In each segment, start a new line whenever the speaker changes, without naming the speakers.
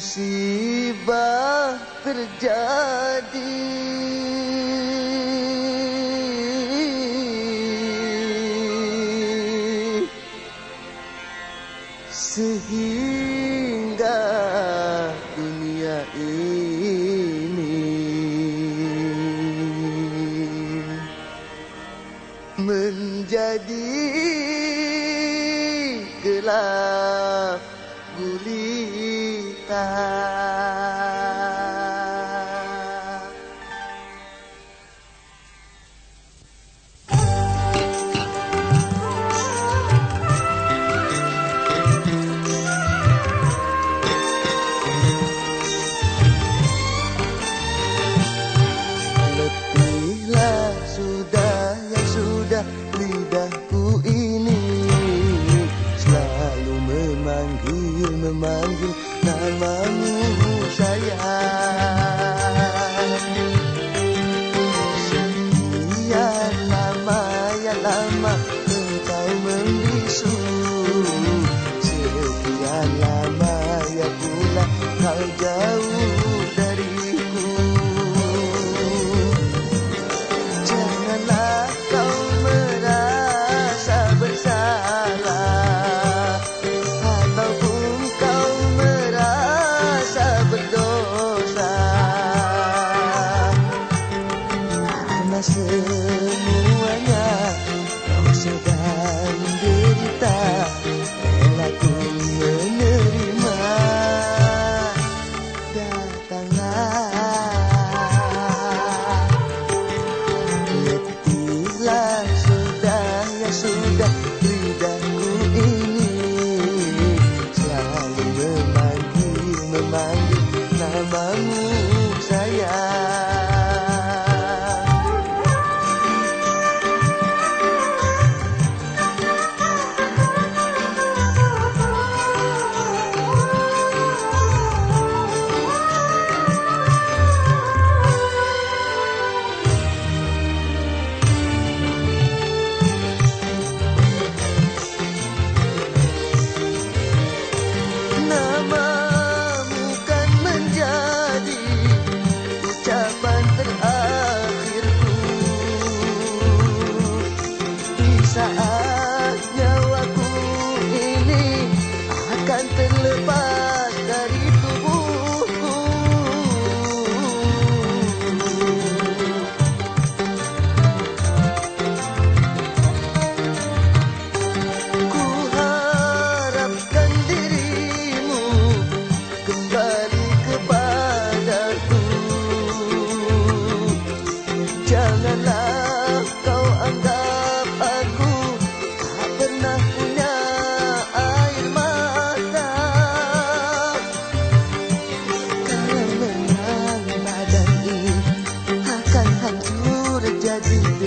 musibah terjadi. Sehingga dunia ini menjadi gelap kita. Letihlah sudah yang sudah lidahku ini Selalu memanggil, memanggil namamu sayang Sekian lama ya lama engkau membisu 死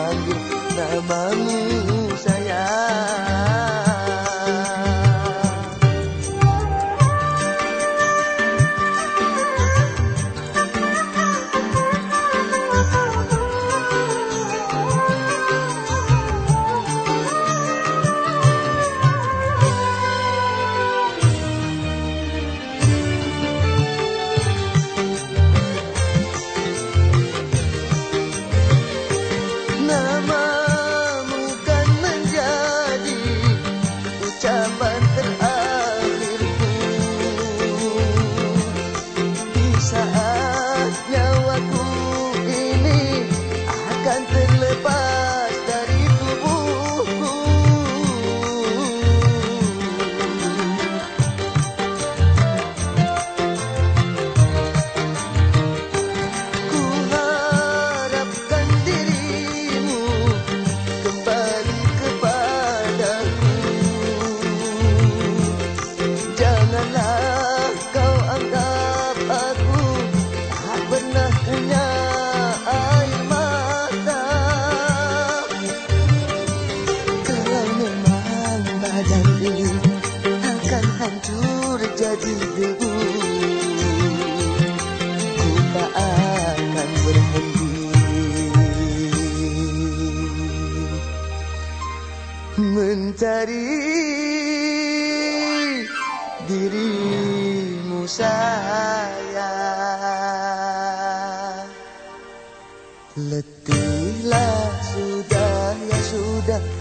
panggil namamu sayang. Mencari dirimu sayang. Letihlah sudah ya sudah